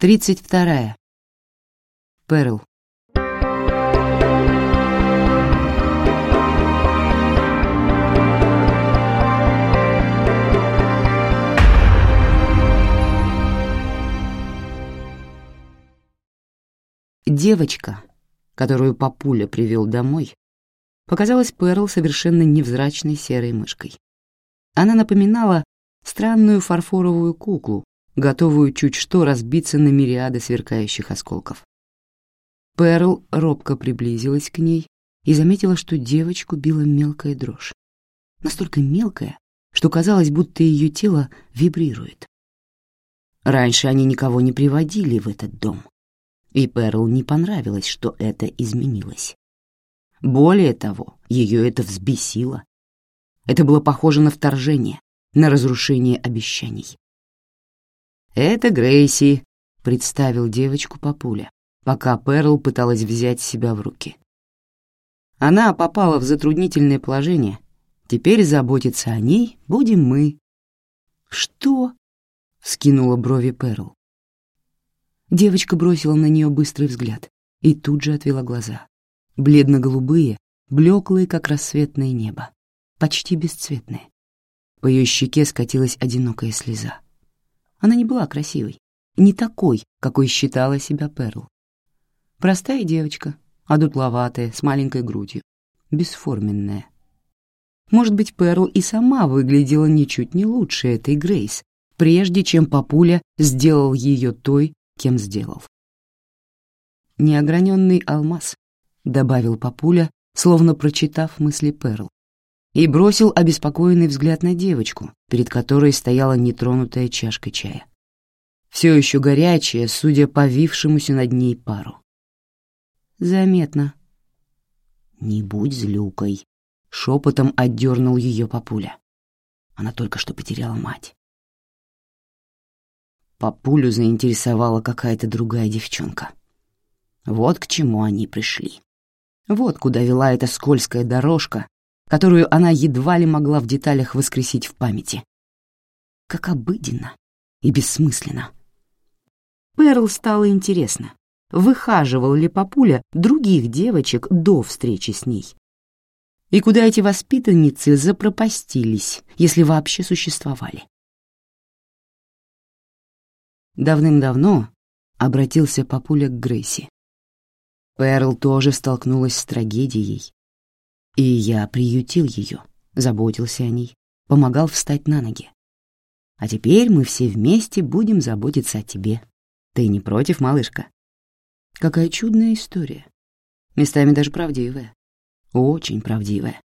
Тридцать вторая. Перл. Девочка, которую папуля привел домой, показалась Перл совершенно невзрачной серой мышкой. Она напоминала странную фарфоровую куклу, готовую чуть что разбиться на мириады сверкающих осколков. Перл робко приблизилась к ней и заметила, что девочку била мелкая дрожь. Настолько мелкая, что казалось, будто ее тело вибрирует. Раньше они никого не приводили в этот дом, и Перл не понравилось, что это изменилось. Более того, ее это взбесило. Это было похоже на вторжение, на разрушение обещаний. «Это Грейси», — представил девочку папуля, пока Перл пыталась взять себя в руки. Она попала в затруднительное положение. Теперь заботиться о ней будем мы. «Что?» — скинула брови Перл. Девочка бросила на нее быстрый взгляд и тут же отвела глаза. Бледно-голубые, блеклые, как рассветное небо, почти бесцветные. По ее щеке скатилась одинокая слеза. Она не была красивой, не такой, какой считала себя Перл. Простая девочка, одутловатая, с маленькой грудью, бесформенная. Может быть, Перл и сама выглядела ничуть не лучше этой Грейс, прежде чем папуля сделал ее той, кем сделал. «Неограненный алмаз», — добавил папуля, словно прочитав мысли Перл и бросил обеспокоенный взгляд на девочку, перед которой стояла нетронутая чашка чая. Все еще горячая, судя по вившемуся над ней пару. «Заметно». «Не будь злюкой», — шепотом отдернул ее папуля. Она только что потеряла мать. Папулю заинтересовала какая-то другая девчонка. Вот к чему они пришли. Вот куда вела эта скользкая дорожка, которую она едва ли могла в деталях воскресить в памяти. Как обыденно и бессмысленно. Перл стало интересно, выхаживал ли Папуля других девочек до встречи с ней. И куда эти воспитанницы запропастились, если вообще существовали. Давным-давно обратился Папуля к Грейси. Перл тоже столкнулась с трагедией, и я приютил ее, заботился о ней, помогал встать на ноги. А теперь мы все вместе будем заботиться о тебе. Ты не против, малышка? Какая чудная история. Местами даже правдивая. Очень правдивая.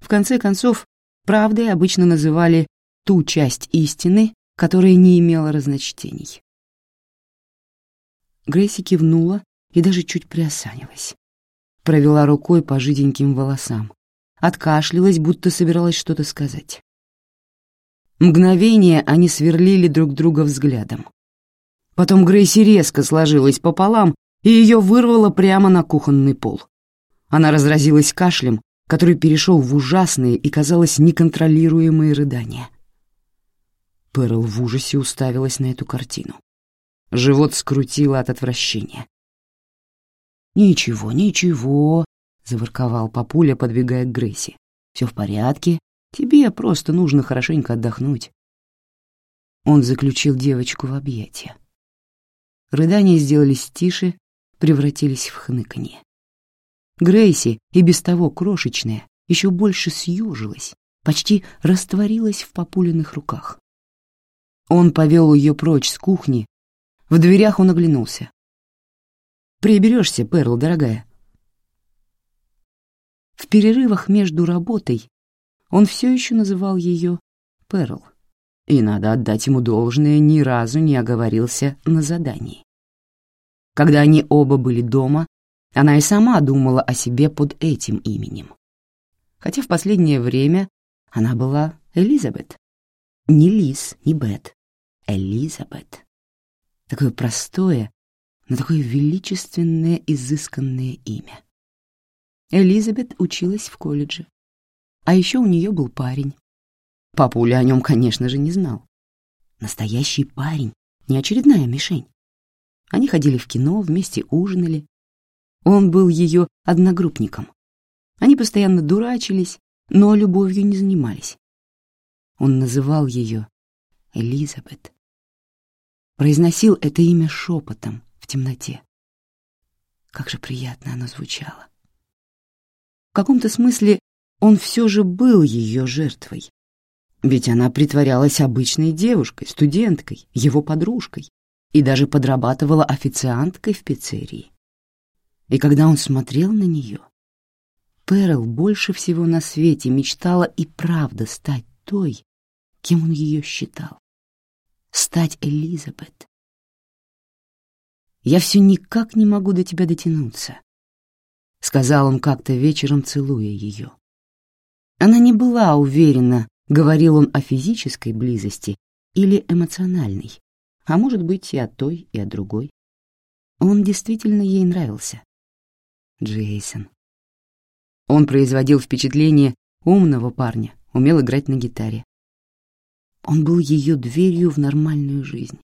В конце концов, правдой обычно называли ту часть истины, которая не имела разночтений. Грейси кивнула и даже чуть приосанилась провела рукой по жиденьким волосам, откашлялась, будто собиралась что-то сказать. Мгновение они сверлили друг друга взглядом. Потом Грейси резко сложилась пополам, и ее вырвало прямо на кухонный пол. Она разразилась кашлем, который перешел в ужасные и, казалось, неконтролируемые рыдания. Перл в ужасе уставилась на эту картину. Живот скрутило от отвращения. «Ничего, ничего», — заворковал папуля, подбегая к Грейси. «Все в порядке. Тебе просто нужно хорошенько отдохнуть». Он заключил девочку в объятия. Рыдания сделались тише, превратились в хныканье. Грейси, и без того крошечная, еще больше съежилась, почти растворилась в папулиных руках. Он повел ее прочь с кухни. В дверях он оглянулся. Приберешься, Перл, дорогая. В перерывах между работой он все еще называл ее Перл, и надо отдать ему должное, ни разу не оговорился на задании. Когда они оба были дома, она и сама думала о себе под этим именем. Хотя в последнее время она была Элизабет. Не Лиз, не Бет. Элизабет. Такое простое на такое величественное, изысканное имя. Элизабет училась в колледже. А еще у нее был парень. Папуля о нем, конечно же, не знал. Настоящий парень, не очередная мишень. Они ходили в кино, вместе ужинали. Он был ее одногруппником. Они постоянно дурачились, но любовью не занимались. Он называл ее Элизабет. Произносил это имя шепотом темноте. Как же приятно оно звучало. В каком-то смысле он все же был ее жертвой. Ведь она притворялась обычной девушкой, студенткой, его подружкой и даже подрабатывала официанткой в пиццерии. И когда он смотрел на нее, Перл больше всего на свете мечтала и правда стать той, кем он ее считал. Стать Элизабет. «Я все никак не могу до тебя дотянуться», — сказал он как-то вечером, целуя ее. Она не была уверена, говорил он о физической близости или эмоциональной, а может быть и о той, и о другой. Он действительно ей нравился. Джейсон. Он производил впечатление умного парня, умел играть на гитаре. Он был ее дверью в нормальную жизнь,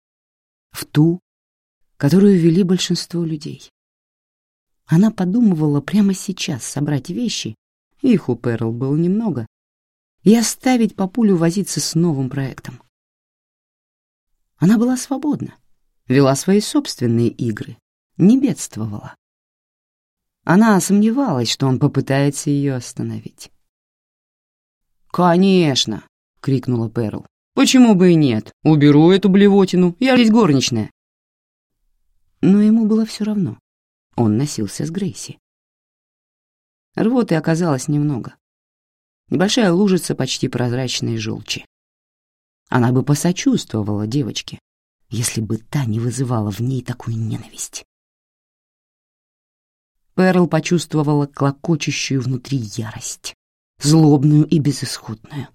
в ту, которую вели большинство людей. Она подумывала прямо сейчас собрать вещи, их у Перл было немного, и оставить папулю возиться с новым проектом. Она была свободна, вела свои собственные игры, не бедствовала. Она сомневалась, что он попытается ее остановить. «Конечно!» — крикнула Перл. «Почему бы и нет? Уберу эту блевотину, я здесь горничная». Но ему было все равно. Он носился с Грейси. Рвоты оказалось немного. Небольшая лужица почти прозрачной желчи. Она бы посочувствовала девочке, если бы та не вызывала в ней такую ненависть. Перл почувствовала клокочущую внутри ярость, злобную и безысходную.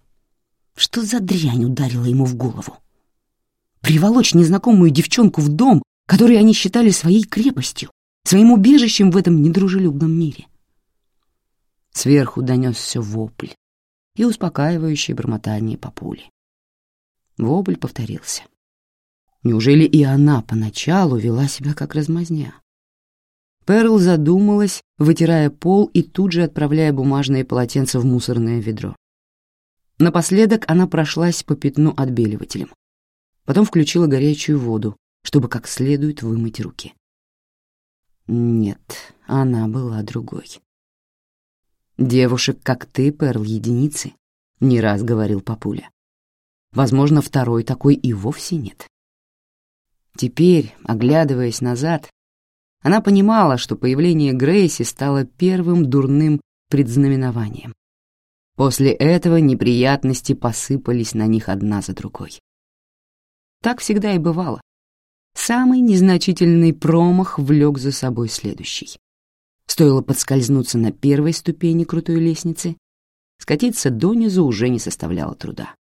Что за дрянь ударила ему в голову? Приволочь незнакомую девчонку в дом, который они считали своей крепостью, своим убежищем в этом недружелюбном мире. Сверху донесся вопль и успокаивающее бормотание папули. Вопль повторился. Неужели и она поначалу вела себя как размазня? Перл задумалась, вытирая пол и тут же отправляя бумажные полотенца в мусорное ведро. Напоследок она прошлась по пятну отбеливателем. Потом включила горячую воду, чтобы как следует вымыть руки. Нет, она была другой. «Девушек, как ты, Перл, единицы», — не раз говорил папуля. Возможно, второй такой и вовсе нет. Теперь, оглядываясь назад, она понимала, что появление Грейси стало первым дурным предзнаменованием. После этого неприятности посыпались на них одна за другой. Так всегда и бывало. Самый незначительный промах влек за собой следующий. Стоило подскользнуться на первой ступени крутой лестницы, скатиться донизу уже не составляло труда.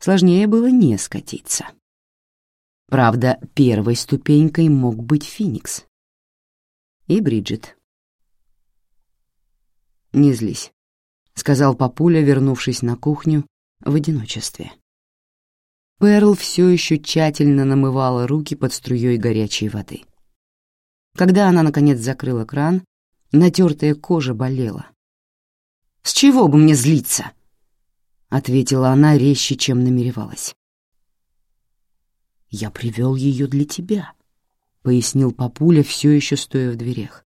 Сложнее было не скатиться. Правда, первой ступенькой мог быть Феникс. И Бриджит. «Не злись», — сказал папуля, вернувшись на кухню в одиночестве. Перл все еще тщательно намывала руки под струей горячей воды. Когда она, наконец, закрыла кран, натертая кожа болела. «С чего бы мне злиться?» — ответила она резче, чем намеревалась. «Я привел ее для тебя», — пояснил папуля, все еще стоя в дверях.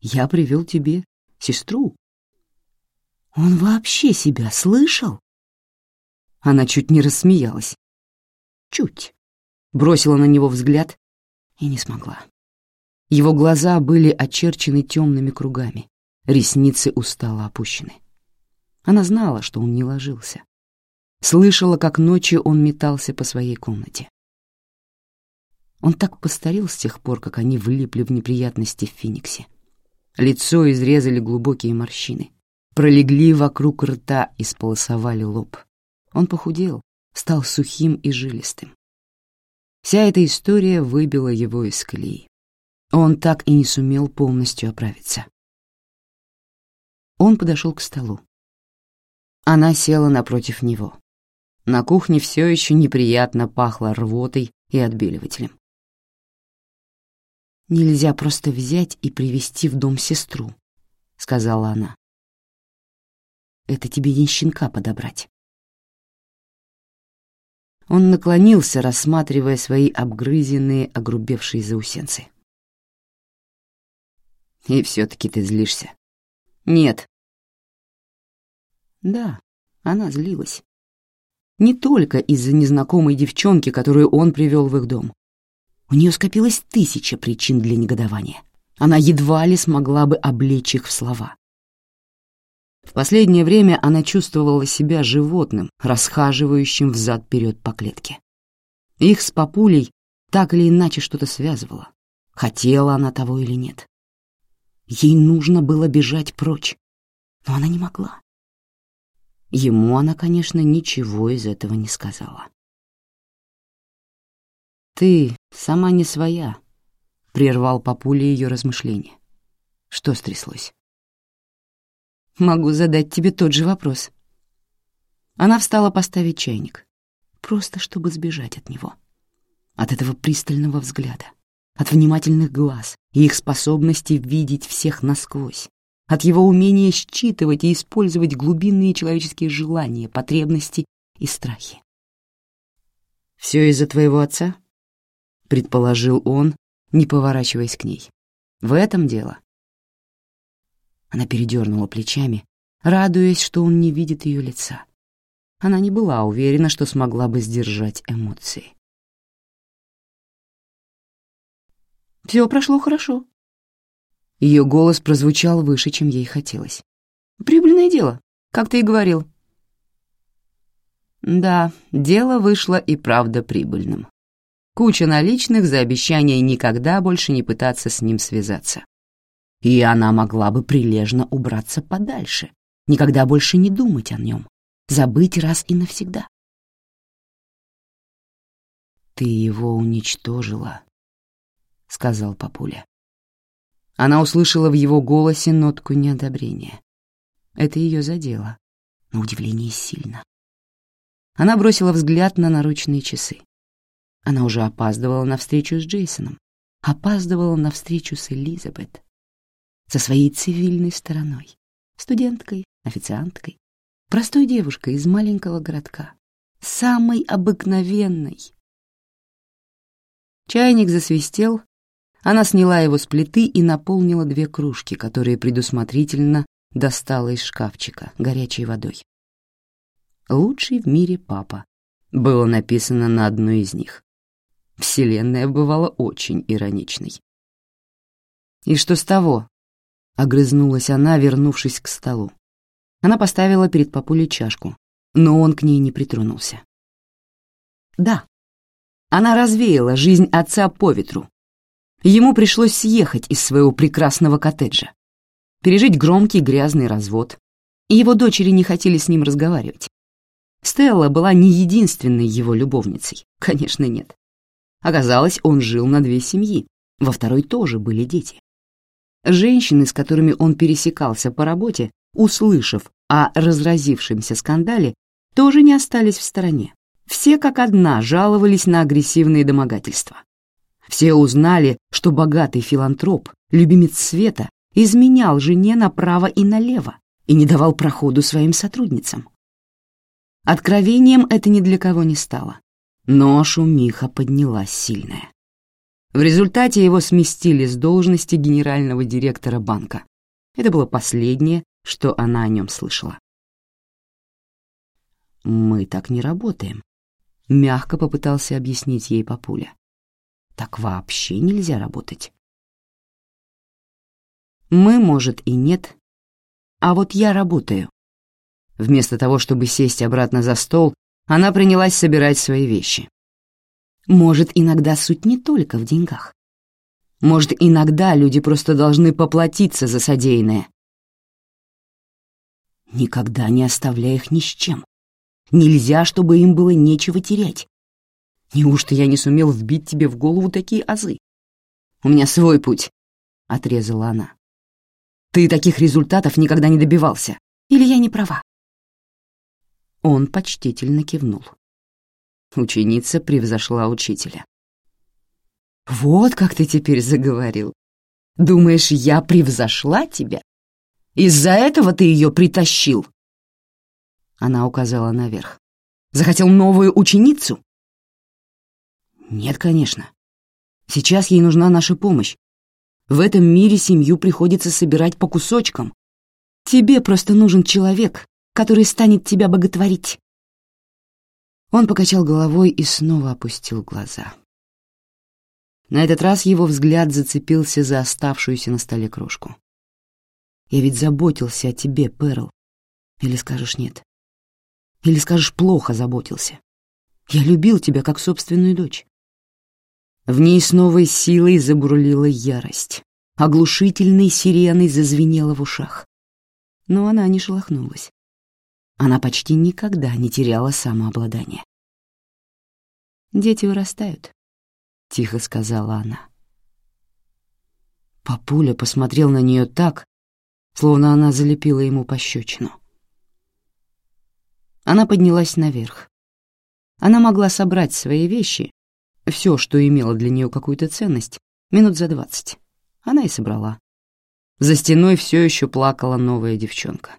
«Я привел тебе сестру». «Он вообще себя слышал?» Она чуть не рассмеялась. Чуть. Бросила на него взгляд и не смогла. Его глаза были очерчены темными кругами, ресницы устало опущены. Она знала, что он не ложился. Слышала, как ночью он метался по своей комнате. Он так постарел с тех пор, как они влипли в неприятности в Фениксе. Лицо изрезали глубокие морщины, пролегли вокруг рта и сполосовали лоб. Он похудел, стал сухим и жилистым. Вся эта история выбила его из колеи. Он так и не сумел полностью оправиться. Он подошел к столу. Она села напротив него. На кухне все еще неприятно пахло рвотой и отбеливателем. «Нельзя просто взять и привести в дом сестру», — сказала она. «Это тебе не щенка подобрать». Он наклонился, рассматривая свои обгрызенные, огрубевшие заусенцы. «И все-таки ты злишься?» «Нет». Да, она злилась. Не только из-за незнакомой девчонки, которую он привел в их дом. У нее скопилось тысяча причин для негодования. Она едва ли смогла бы облечь их в слова. В последнее время она чувствовала себя животным, расхаживающим взад-вперед по клетке. Их с папулей так или иначе что-то связывало. Хотела она того или нет. Ей нужно было бежать прочь, но она не могла. Ему она, конечно, ничего из этого не сказала. «Ты сама не своя», — прервал папуля ее размышления. «Что стряслось?» «Могу задать тебе тот же вопрос». Она встала поставить чайник, просто чтобы сбежать от него, от этого пристального взгляда, от внимательных глаз и их способности видеть всех насквозь, от его умения считывать и использовать глубинные человеческие желания, потребности и страхи. «Все из-за твоего отца?» — предположил он, не поворачиваясь к ней. «В этом дело». Она передернула плечами, радуясь, что он не видит ее лица. Она не была уверена, что смогла бы сдержать эмоции. «Все прошло хорошо», ее голос прозвучал выше, чем ей хотелось. «Прибыльное дело, как ты и говорил». Да, дело вышло и правда прибыльным. Куча наличных за обещание никогда больше не пытаться с ним связаться. И она могла бы прилежно убраться подальше, никогда больше не думать о нем, забыть раз и навсегда. «Ты его уничтожила», — сказал папуля. Она услышала в его голосе нотку неодобрения. Это ее задело, на удивление сильно. Она бросила взгляд на наручные часы. Она уже опаздывала на встречу с Джейсоном, опаздывала на встречу с Элизабет, со своей цивильной стороной, студенткой, официанткой, простой девушкой из маленького городка, самой обыкновенной. Чайник засвистел, она сняла его с плиты и наполнила две кружки, которые предусмотрительно достала из шкафчика горячей водой. «Лучший в мире папа» было написано на одной из них. Вселенная бывала очень ироничной. «И что с того?» — огрызнулась она, вернувшись к столу. Она поставила перед папулей чашку, но он к ней не притронулся. «Да, она развеяла жизнь отца по ветру, Ему пришлось съехать из своего прекрасного коттеджа, пережить громкий грязный развод, и его дочери не хотели с ним разговаривать. Стелла была не единственной его любовницей, конечно, нет. Оказалось, он жил на две семьи, во второй тоже были дети. Женщины, с которыми он пересекался по работе, услышав о разразившемся скандале, тоже не остались в стороне. Все как одна жаловались на агрессивные домогательства. Все узнали, что богатый филантроп, любимец света, изменял жене направо и налево и не давал проходу своим сотрудницам. Откровением это ни для кого не стало, но шумиха поднялась сильная. В результате его сместили с должности генерального директора банка. Это было последнее, что она о нем слышала. «Мы так не работаем», — мягко попытался объяснить ей папуля так вообще нельзя работать. Мы, может, и нет, а вот я работаю. Вместо того, чтобы сесть обратно за стол, она принялась собирать свои вещи. Может, иногда суть не только в деньгах. Может, иногда люди просто должны поплатиться за содеянное. Никогда не оставляй их ни с чем. Нельзя, чтобы им было нечего терять. Неужто я не сумел вбить тебе в голову такие азы? У меня свой путь, — отрезала она. Ты таких результатов никогда не добивался. Или я не права? Он почтительно кивнул. Ученица превзошла учителя. Вот как ты теперь заговорил. Думаешь, я превзошла тебя? Из-за этого ты ее притащил?» Она указала наверх. «Захотел новую ученицу?» «Нет, конечно. Сейчас ей нужна наша помощь. В этом мире семью приходится собирать по кусочкам. Тебе просто нужен человек, который станет тебя боготворить». Он покачал головой и снова опустил глаза. На этот раз его взгляд зацепился за оставшуюся на столе крошку. «Я ведь заботился о тебе, Перл. Или скажешь нет? Или скажешь плохо заботился? Я любил тебя как собственную дочь. В ней с новой силой забурлила ярость. Оглушительной сиреной зазвенела в ушах. Но она не шелохнулась. Она почти никогда не теряла самообладание. «Дети вырастают», — тихо сказала она. Папуля посмотрел на нее так, словно она залепила ему пощечину. Она поднялась наверх. Она могла собрать свои вещи все, что имело для нее какую-то ценность, минут за двадцать. Она и собрала. За стеной все еще плакала новая девчонка.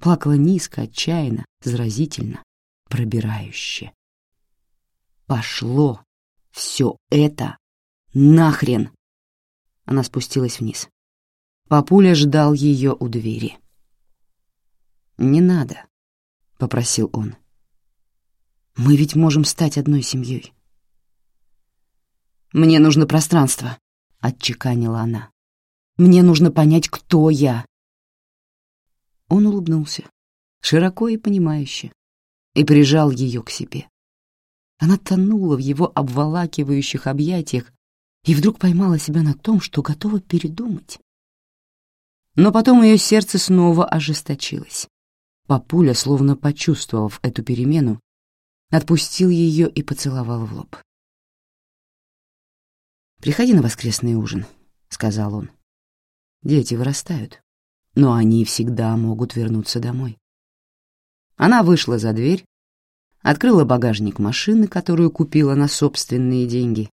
Плакала низко, отчаянно, заразительно, пробирающе. Пошло все это нахрен! Она спустилась вниз. Папуля ждал ее у двери. «Не надо», — попросил он. «Мы ведь можем стать одной семьей. «Мне нужно пространство», — отчеканила она. «Мне нужно понять, кто я». Он улыбнулся, широко и понимающе, и прижал ее к себе. Она тонула в его обволакивающих объятиях и вдруг поймала себя на том, что готова передумать. Но потом ее сердце снова ожесточилось. Папуля, словно почувствовав эту перемену, отпустил ее и поцеловал в лоб. «Приходи на воскресный ужин», — сказал он. «Дети вырастают, но они всегда могут вернуться домой». Она вышла за дверь, открыла багажник машины, которую купила на собственные деньги,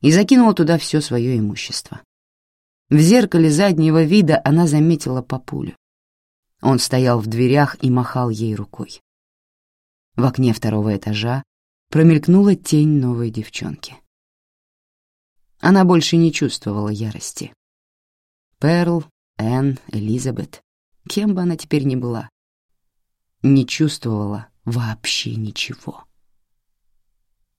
и закинула туда все свое имущество. В зеркале заднего вида она заметила папулю. Он стоял в дверях и махал ей рукой. В окне второго этажа промелькнула тень новой девчонки. Она больше не чувствовала ярости. Перл, Энн, Элизабет, кем бы она теперь ни была, не чувствовала вообще ничего.